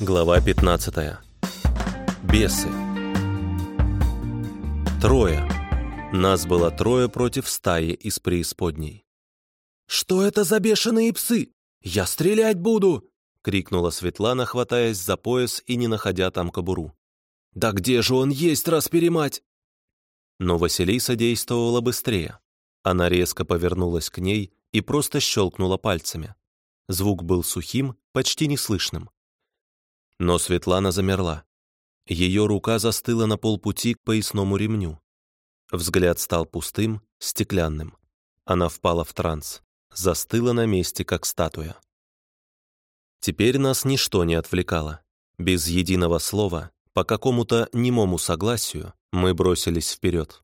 Глава 15. Бесы. Трое. Нас было трое против стаи из преисподней. «Что это за бешеные псы? Я стрелять буду!» — крикнула Светлана, хватаясь за пояс и не находя там кобуру. «Да где же он есть, раз перемать?» Но Василиса действовала быстрее. Она резко повернулась к ней и просто щелкнула пальцами. Звук был сухим, почти неслышным. Но Светлана замерла. Ее рука застыла на полпути к поясному ремню. Взгляд стал пустым, стеклянным. Она впала в транс, застыла на месте, как статуя. Теперь нас ничто не отвлекало. Без единого слова, по какому-то немому согласию, мы бросились вперед.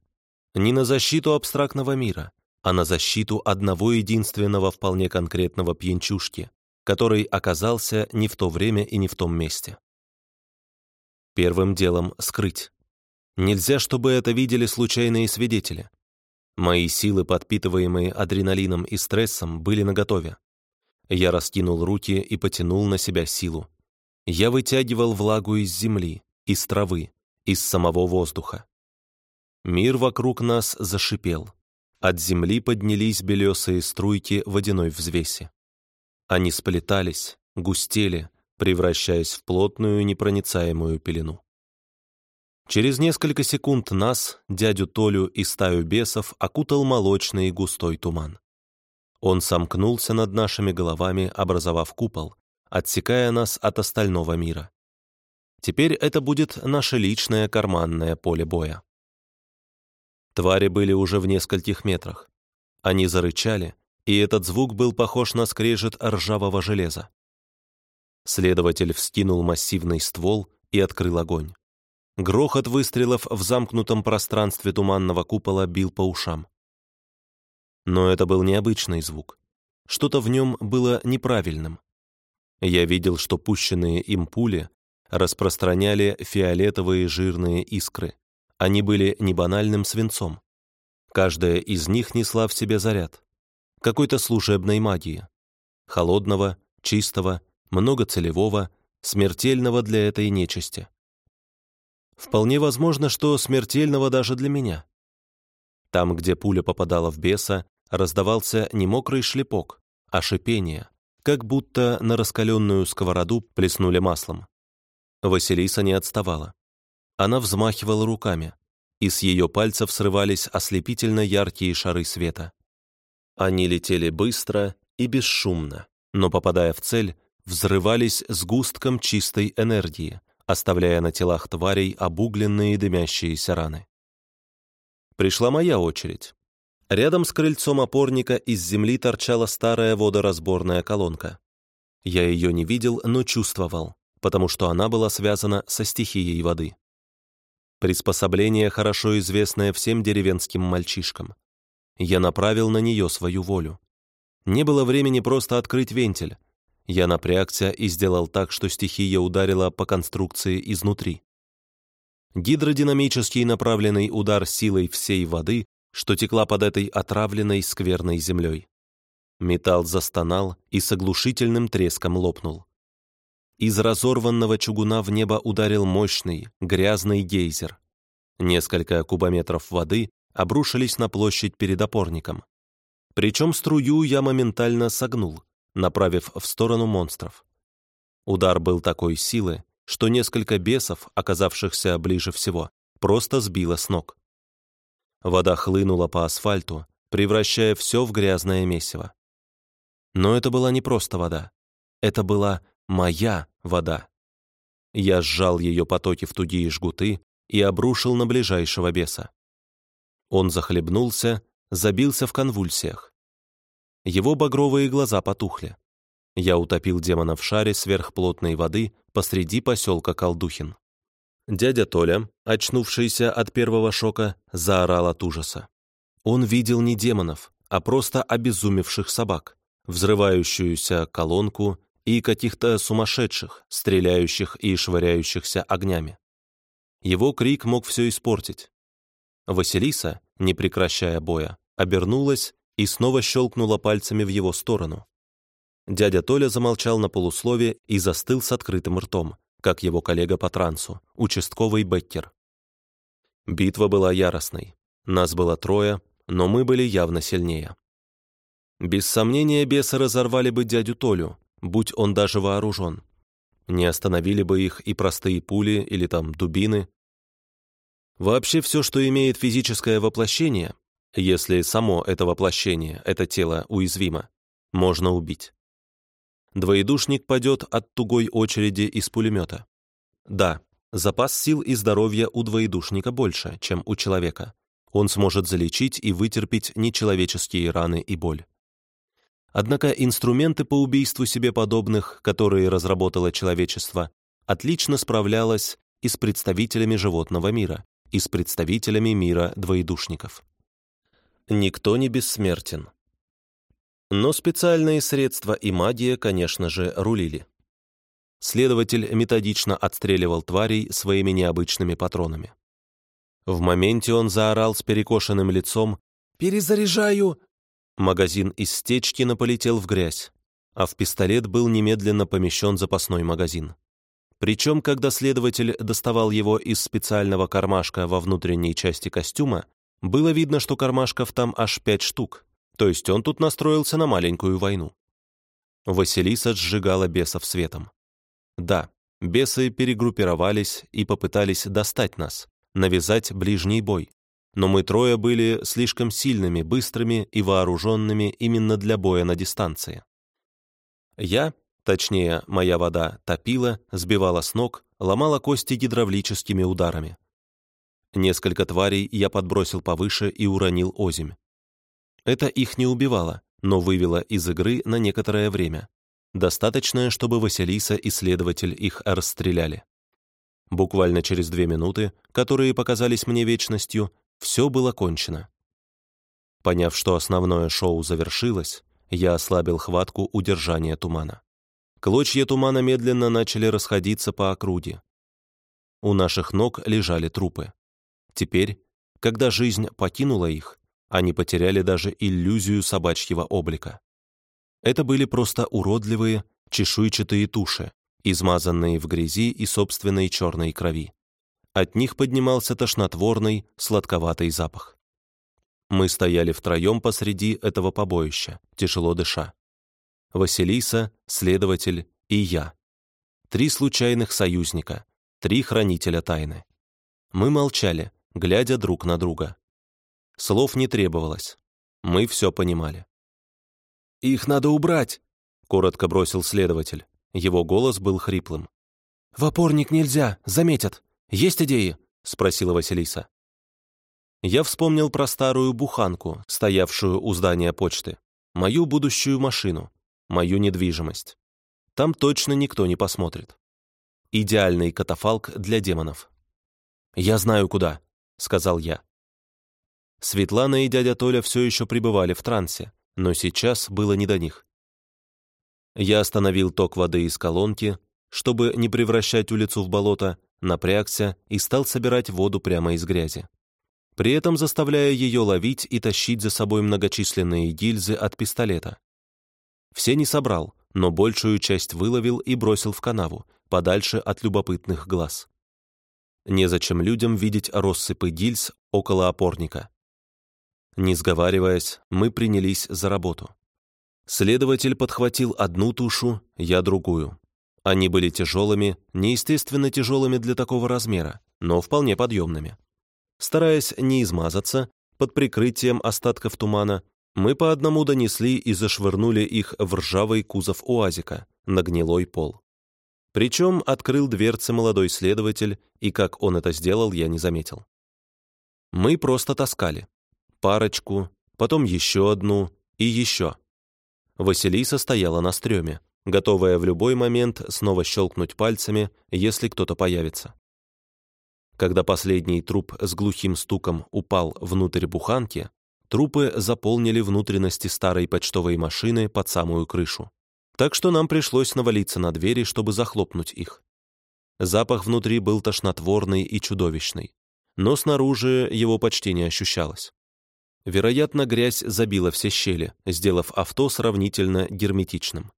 Не на защиту абстрактного мира, а на защиту одного единственного вполне конкретного пьянчушки, который оказался не в то время и не в том месте. Первым делом — скрыть. Нельзя, чтобы это видели случайные свидетели. Мои силы, подпитываемые адреналином и стрессом, были наготове. Я раскинул руки и потянул на себя силу. Я вытягивал влагу из земли, из травы, из самого воздуха. Мир вокруг нас зашипел. От земли поднялись белесые струйки водяной взвеси. Они сплетались, густели, превращаясь в плотную непроницаемую пелену. Через несколько секунд нас, дядю Толю и стаю бесов окутал молочный и густой туман. Он сомкнулся над нашими головами, образовав купол, отсекая нас от остального мира. Теперь это будет наше личное карманное поле боя. Твари были уже в нескольких метрах. Они зарычали, и этот звук был похож на скрежет ржавого железа. Следователь вскинул массивный ствол и открыл огонь. Грохот выстрелов в замкнутом пространстве туманного купола бил по ушам. Но это был необычный звук. Что-то в нем было неправильным. Я видел, что пущенные им пули распространяли фиолетовые жирные искры. Они были не банальным свинцом. Каждая из них несла в себе заряд какой-то служебной магии. Холодного, чистого, многоцелевого, смертельного для этой нечисти. Вполне возможно, что смертельного даже для меня. Там, где пуля попадала в беса, раздавался не мокрый шлепок, а шипение, как будто на раскаленную сковороду плеснули маслом. Василиса не отставала. Она взмахивала руками, и с ее пальцев срывались ослепительно яркие шары света. Они летели быстро и бесшумно, но, попадая в цель, взрывались сгустком чистой энергии, оставляя на телах тварей обугленные дымящиеся раны. Пришла моя очередь. Рядом с крыльцом опорника из земли торчала старая водоразборная колонка. Я ее не видел, но чувствовал, потому что она была связана со стихией воды. Приспособление, хорошо известное всем деревенским мальчишкам. Я направил на нее свою волю. Не было времени просто открыть вентиль. Я напрягся и сделал так, что стихия ударила по конструкции изнутри. Гидродинамический направленный удар силой всей воды, что текла под этой отравленной скверной землей. Металл застонал и с оглушительным треском лопнул. Из разорванного чугуна в небо ударил мощный, грязный гейзер. Несколько кубометров воды обрушились на площадь перед опорником. Причем струю я моментально согнул, направив в сторону монстров. Удар был такой силы, что несколько бесов, оказавшихся ближе всего, просто сбило с ног. Вода хлынула по асфальту, превращая все в грязное месиво. Но это была не просто вода. Это была моя вода. Я сжал ее потоки в тугие жгуты и обрушил на ближайшего беса. Он захлебнулся, забился в конвульсиях. Его багровые глаза потухли. Я утопил демона в шаре сверхплотной воды посреди поселка Колдухин. Дядя Толя, очнувшийся от первого шока, заорал от ужаса. Он видел не демонов, а просто обезумевших собак, взрывающуюся колонку и каких-то сумасшедших, стреляющих и швыряющихся огнями. Его крик мог все испортить. Василиса, не прекращая боя, обернулась и снова щелкнула пальцами в его сторону. Дядя Толя замолчал на полуслове и застыл с открытым ртом, как его коллега по трансу, участковый Беккер. Битва была яростной. Нас было трое, но мы были явно сильнее. Без сомнения, бесы разорвали бы дядю Толю, будь он даже вооружен. Не остановили бы их и простые пули или там дубины. Вообще все, что имеет физическое воплощение, если само это воплощение, это тело уязвимо, можно убить. Двоедушник падет от тугой очереди из пулемета. Да, запас сил и здоровья у двоедушника больше, чем у человека. Он сможет залечить и вытерпеть нечеловеческие раны и боль. Однако инструменты по убийству себе подобных, которые разработало человечество, отлично справлялось и с представителями животного мира, и с представителями мира двоедушников. Никто не бессмертен. Но специальные средства и магия, конечно же, рулили. Следователь методично отстреливал тварей своими необычными патронами. В моменте он заорал с перекошенным лицом «Перезаряжаю!» Магазин из стечкина полетел в грязь, а в пистолет был немедленно помещен запасной магазин. Причем, когда следователь доставал его из специального кармашка во внутренней части костюма, было видно, что кармашков там аж пять штук, то есть он тут настроился на маленькую войну. Василиса сжигала бесов светом. Да, бесы перегруппировались и попытались достать нас, навязать ближний бой. Но мы трое были слишком сильными, быстрыми и вооруженными именно для боя на дистанции. Я, точнее, моя вода, топила, сбивала с ног, ломала кости гидравлическими ударами. Несколько тварей я подбросил повыше и уронил озимь. Это их не убивало, но вывело из игры на некоторое время. Достаточное, чтобы Василиса и следователь их расстреляли. Буквально через две минуты, которые показались мне вечностью, все было кончено. Поняв, что основное шоу завершилось, я ослабил хватку удержания тумана. Клочья тумана медленно начали расходиться по округе. У наших ног лежали трупы. Теперь, когда жизнь покинула их, они потеряли даже иллюзию собачьего облика. Это были просто уродливые, чешуйчатые туши, измазанные в грязи и собственной черной крови. От них поднимался тошнотворный, сладковатый запах. Мы стояли втроем посреди этого побоища, тяжело дыша. Василиса, следователь и я. Три случайных союзника, три хранителя тайны. Мы молчали, глядя друг на друга. Слов не требовалось. Мы все понимали. «Их надо убрать!» — коротко бросил следователь. Его голос был хриплым. «В опорник нельзя, заметят. Есть идеи?» — спросила Василиса. Я вспомнил про старую буханку, стоявшую у здания почты, мою будущую машину, мою недвижимость. Там точно никто не посмотрит. Идеальный катафалк для демонов. «Я знаю, куда», — сказал я. Светлана и дядя Толя все еще пребывали в трансе, но сейчас было не до них. Я остановил ток воды из колонки, чтобы не превращать улицу в болото, напрягся и стал собирать воду прямо из грязи. При этом заставляя ее ловить и тащить за собой многочисленные гильзы от пистолета. Все не собрал, но большую часть выловил и бросил в канаву, подальше от любопытных глаз. Незачем людям видеть россыпы гильз около опорника. Не сговариваясь, мы принялись за работу. Следователь подхватил одну тушу, я другую. Они были тяжелыми, неестественно тяжелыми для такого размера, но вполне подъемными. Стараясь не измазаться, под прикрытием остатков тумана, мы по одному донесли и зашвырнули их в ржавый кузов УАЗика на гнилой пол. Причем открыл дверцы молодой следователь, и как он это сделал, я не заметил. Мы просто таскали. Парочку, потом еще одну и еще. Василиса стояла на стреме, готовая в любой момент снова щелкнуть пальцами, если кто-то появится. Когда последний труп с глухим стуком упал внутрь буханки, трупы заполнили внутренности старой почтовой машины под самую крышу так что нам пришлось навалиться на двери, чтобы захлопнуть их. Запах внутри был тошнотворный и чудовищный, но снаружи его почти не ощущалось. Вероятно, грязь забила все щели, сделав авто сравнительно герметичным.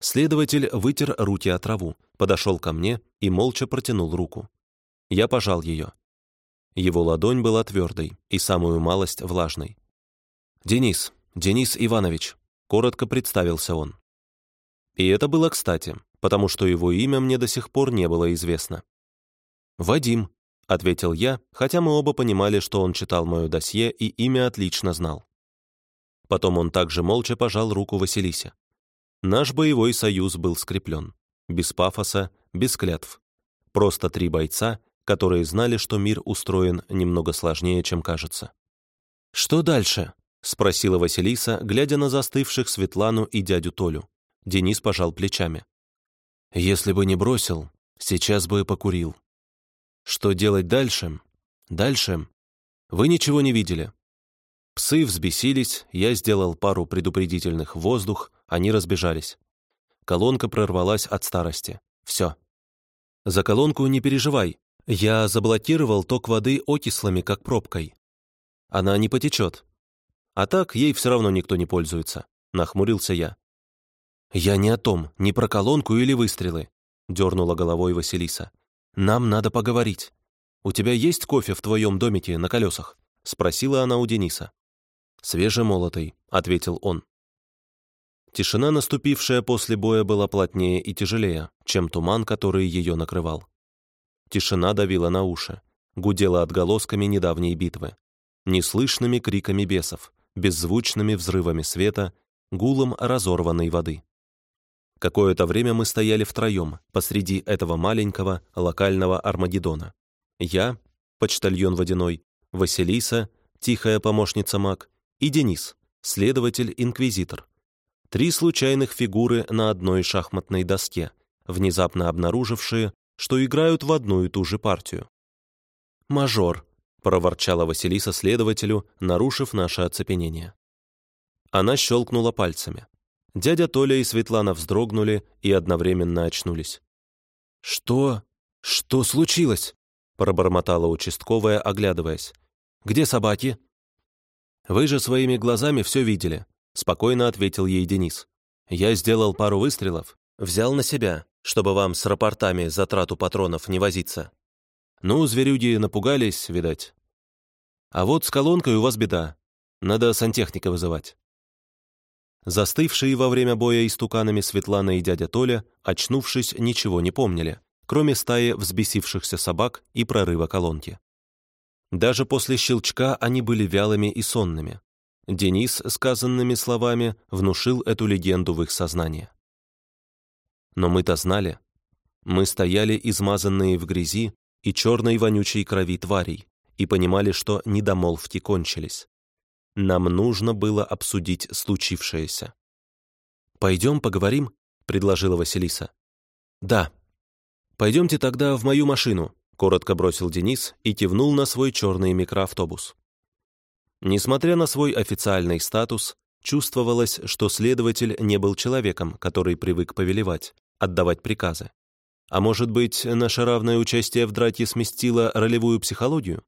Следователь вытер руки от траву, подошел ко мне и молча протянул руку. Я пожал ее. Его ладонь была твердой и самую малость влажной. «Денис, Денис Иванович», — коротко представился он. И это было кстати, потому что его имя мне до сих пор не было известно. «Вадим», — ответил я, хотя мы оба понимали, что он читал мое досье и имя отлично знал. Потом он также молча пожал руку Василисе. Наш боевой союз был скреплен. Без пафоса, без клятв. Просто три бойца, которые знали, что мир устроен немного сложнее, чем кажется. «Что дальше?» — спросила Василиса, глядя на застывших Светлану и дядю Толю. Денис пожал плечами. «Если бы не бросил, сейчас бы и покурил». «Что делать дальше?» «Дальше? Вы ничего не видели. Псы взбесились, я сделал пару предупредительных воздух, они разбежались. Колонка прорвалась от старости. Все. За колонку не переживай. Я заблокировал ток воды окислами, как пробкой. Она не потечет. А так ей все равно никто не пользуется. Нахмурился я. «Я не о том, не про колонку или выстрелы», — дернула головой Василиса. «Нам надо поговорить. У тебя есть кофе в твоем домике на колесах?» — спросила она у Дениса. «Свежемолотый», — ответил он. Тишина, наступившая после боя, была плотнее и тяжелее, чем туман, который ее накрывал. Тишина давила на уши, гудела отголосками недавней битвы, неслышными криками бесов, беззвучными взрывами света, гулом разорванной воды. Какое-то время мы стояли втроем посреди этого маленького локального Армагеддона. Я, почтальон водяной, Василиса, тихая помощница маг, и Денис, следователь-инквизитор. Три случайных фигуры на одной шахматной доске, внезапно обнаружившие, что играют в одну и ту же партию. «Мажор», — проворчала Василиса следователю, нарушив наше оцепенение. Она щелкнула пальцами. Дядя Толя и Светлана вздрогнули и одновременно очнулись. «Что? Что случилось?» — пробормотала участковая, оглядываясь. «Где собаки?» «Вы же своими глазами все видели», — спокойно ответил ей Денис. «Я сделал пару выстрелов, взял на себя, чтобы вам с рапортами за трату патронов не возиться. Ну, зверюги напугались, видать. А вот с колонкой у вас беда. Надо сантехника вызывать». Застывшие во время боя истуканами Светлана и дядя Толя, очнувшись, ничего не помнили, кроме стаи взбесившихся собак и прорыва колонки. Даже после щелчка они были вялыми и сонными. Денис, сказанными словами, внушил эту легенду в их сознание. Но мы-то знали. Мы стояли измазанные в грязи и черной вонючей крови тварей и понимали, что недомолвки кончились. Нам нужно было обсудить случившееся. «Пойдем поговорим?» — предложила Василиса. «Да. Пойдемте тогда в мою машину», коротко бросил Денис и кивнул на свой черный микроавтобус. Несмотря на свой официальный статус, чувствовалось, что следователь не был человеком, который привык повелевать, отдавать приказы. А может быть, наше равное участие в драке сместило ролевую психологию?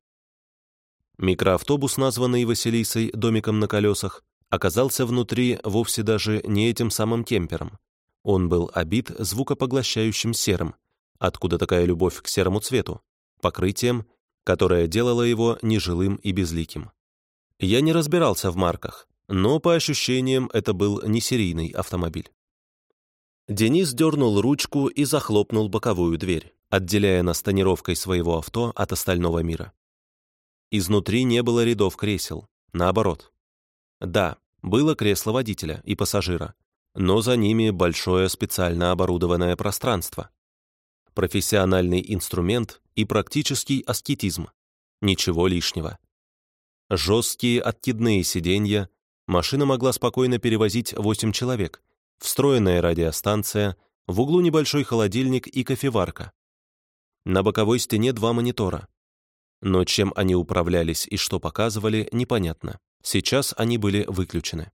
Микроавтобус, названный Василисой домиком на колесах, оказался внутри вовсе даже не этим самым кемпером. Он был обит звукопоглощающим серым, Откуда такая любовь к серому цвету? Покрытием, которое делало его нежилым и безликим. Я не разбирался в марках, но по ощущениям это был не серийный автомобиль. Денис дернул ручку и захлопнул боковую дверь, отделяя нас тонировкой своего авто от остального мира. Изнутри не было рядов кресел, наоборот. Да, было кресло водителя и пассажира, но за ними большое специально оборудованное пространство, профессиональный инструмент и практический аскетизм. Ничего лишнего. Жесткие откидные сиденья, машина могла спокойно перевозить 8 человек, встроенная радиостанция, в углу небольшой холодильник и кофеварка. На боковой стене два монитора. Но чем они управлялись и что показывали, непонятно. Сейчас они были выключены.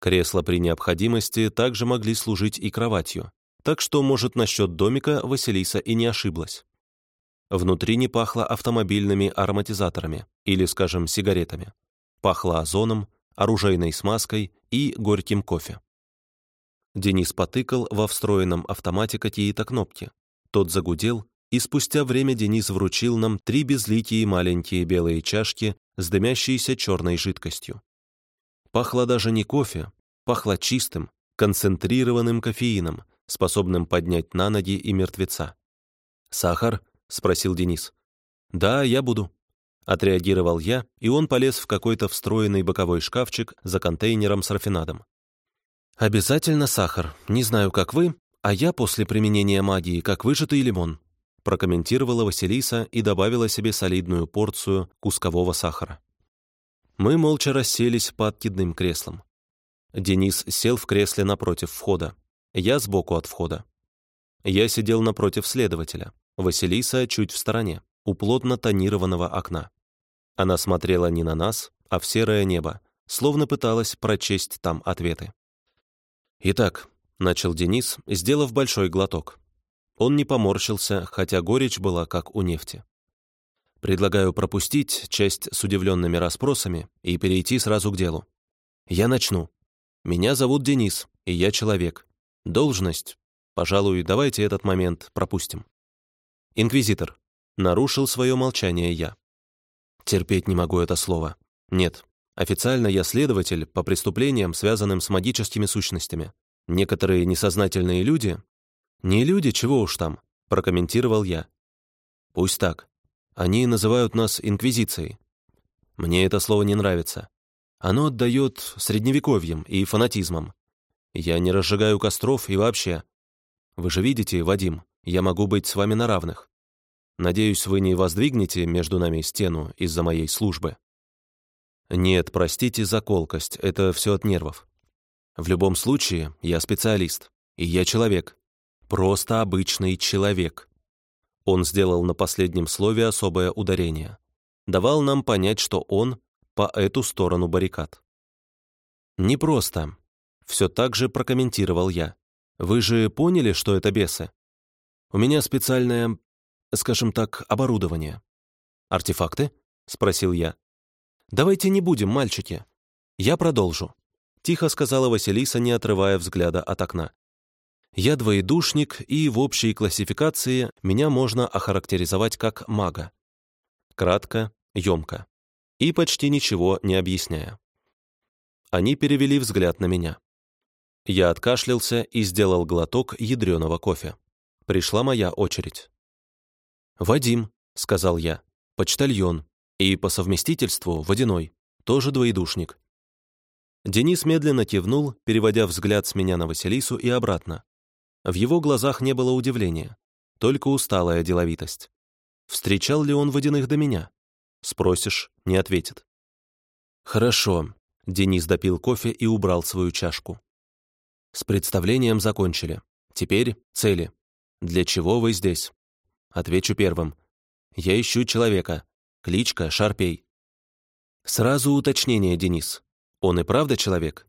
Кресла при необходимости также могли служить и кроватью, так что, может, насчет домика Василиса и не ошиблась. Внутри не пахло автомобильными ароматизаторами или, скажем, сигаретами. Пахло озоном, оружейной смазкой и горьким кофе. Денис потыкал во встроенном автомате какие-то кнопки. Тот загудел, и спустя время Денис вручил нам три безликие маленькие белые чашки с дымящейся черной жидкостью. Пахло даже не кофе, пахло чистым, концентрированным кофеином, способным поднять на ноги и мертвеца. «Сахар?» — спросил Денис. «Да, я буду», — отреагировал я, и он полез в какой-то встроенный боковой шкафчик за контейнером с рафинадом. «Обязательно сахар. Не знаю, как вы, а я после применения магии, как выжатый лимон», прокомментировала Василиса и добавила себе солидную порцию кускового сахара. Мы молча расселись по откидным креслам. Денис сел в кресле напротив входа. Я сбоку от входа. Я сидел напротив следователя. Василиса чуть в стороне, у плотно тонированного окна. Она смотрела не на нас, а в серое небо, словно пыталась прочесть там ответы. «Итак», — начал Денис, сделав большой глоток. Он не поморщился, хотя горечь была как у нефти. «Предлагаю пропустить часть с удивленными расспросами и перейти сразу к делу. Я начну. Меня зовут Денис, и я человек. Должность. Пожалуй, давайте этот момент пропустим. Инквизитор. Нарушил свое молчание я. Терпеть не могу это слово. Нет, Официально я следователь по преступлениям, связанным с магическими сущностями. Некоторые несознательные люди... Не люди, чего уж там, прокомментировал я. Пусть так. Они называют нас инквизицией. Мне это слово не нравится. Оно отдает средневековьем и фанатизмом. Я не разжигаю костров и вообще. Вы же видите, Вадим, я могу быть с вами на равных. Надеюсь, вы не воздвигнете между нами стену из-за моей службы. Нет, простите за колкость, это все от нервов. В любом случае, я специалист, и я человек. Просто обычный человек. Он сделал на последнем слове особое ударение. Давал нам понять, что он по эту сторону баррикад. «Не просто», — все так же прокомментировал я. «Вы же поняли, что это бесы? У меня специальное, скажем так, оборудование». «Артефакты?» — спросил я. «Давайте не будем, мальчики. Я продолжу», — тихо сказала Василиса, не отрывая взгляда от окна. «Я двоедушник, и в общей классификации меня можно охарактеризовать как мага. Кратко, емко. И почти ничего не объясняя. Они перевели взгляд на меня. Я откашлялся и сделал глоток ядреного кофе. Пришла моя очередь. «Вадим», — сказал я, — «почтальон, и по совместительству водяной, тоже двоедушник. Денис медленно кивнул, переводя взгляд с меня на Василису и обратно. В его глазах не было удивления, только усталая деловитость. Встречал ли он водяных до меня? Спросишь, не ответит. «Хорошо», — Денис допил кофе и убрал свою чашку. «С представлением закончили. Теперь цели. Для чего вы здесь?» Отвечу первым. «Я ищу человека, Кличка Шарпей. Сразу уточнение, Денис. Он и правда человек?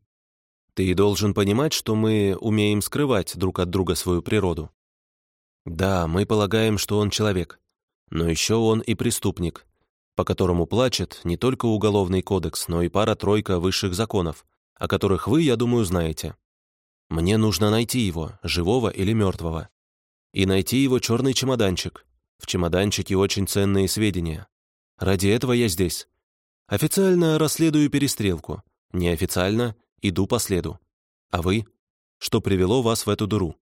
Ты должен понимать, что мы умеем скрывать друг от друга свою природу. Да, мы полагаем, что он человек. Но еще он и преступник, по которому плачет не только уголовный кодекс, но и пара-тройка высших законов, о которых вы, я думаю, знаете. Мне нужно найти его, живого или мертвого. И найти его черный чемоданчик. В чемоданчике очень ценные сведения. Ради этого я здесь. Официально расследую перестрелку. Неофициально иду по следу. А вы? Что привело вас в эту дыру?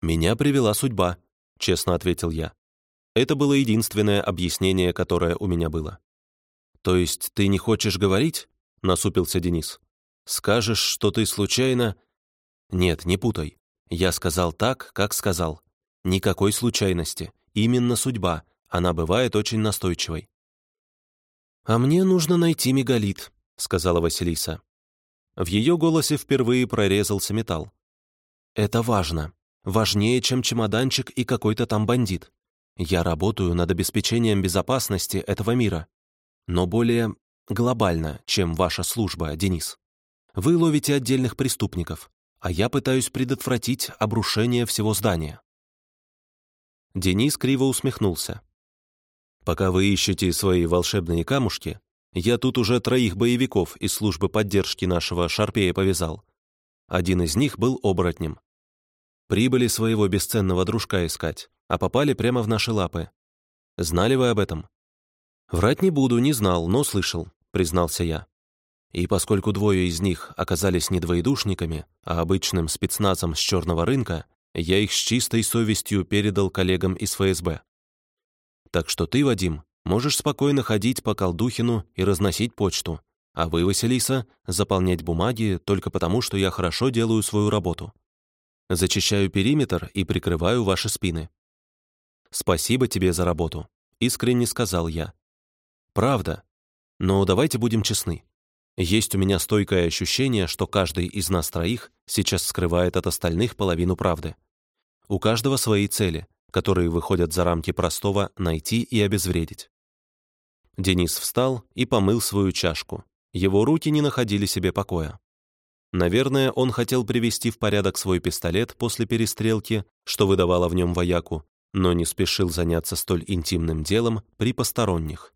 Меня привела судьба, честно ответил я. Это было единственное объяснение, которое у меня было. То есть ты не хочешь говорить? Насупился Денис. Скажешь, что ты случайно... Нет, не путай. Я сказал так, как сказал. Никакой случайности. Именно судьба, она бывает очень настойчивой. «А мне нужно найти мегалит», — сказала Василиса. В ее голосе впервые прорезался металл. «Это важно. Важнее, чем чемоданчик и какой-то там бандит. Я работаю над обеспечением безопасности этого мира. Но более глобально, чем ваша служба, Денис. Вы ловите отдельных преступников, а я пытаюсь предотвратить обрушение всего здания». Денис криво усмехнулся. Пока вы ищете свои волшебные камушки, я тут уже троих боевиков из службы поддержки нашего Шарпея повязал. Один из них был оборотнем. Прибыли своего бесценного дружка искать, а попали прямо в наши лапы. Знали вы об этом? Врать не буду, не знал, но слышал, признался я. И поскольку двое из них оказались не двоедушниками, а обычным спецназом с черного рынка, я их с чистой совестью передал коллегам из ФСБ. Так что ты, Вадим, можешь спокойно ходить по Колдухину и разносить почту, а вы, Василиса, заполнять бумаги только потому, что я хорошо делаю свою работу. Зачищаю периметр и прикрываю ваши спины. Спасибо тебе за работу, искренне сказал я. Правда. Но давайте будем честны. Есть у меня стойкое ощущение, что каждый из нас троих сейчас скрывает от остальных половину правды. У каждого свои цели, которые выходят за рамки простого найти и обезвредить. Денис встал и помыл свою чашку. Его руки не находили себе покоя. Наверное, он хотел привести в порядок свой пистолет после перестрелки, что выдавало в нем вояку, но не спешил заняться столь интимным делом при посторонних.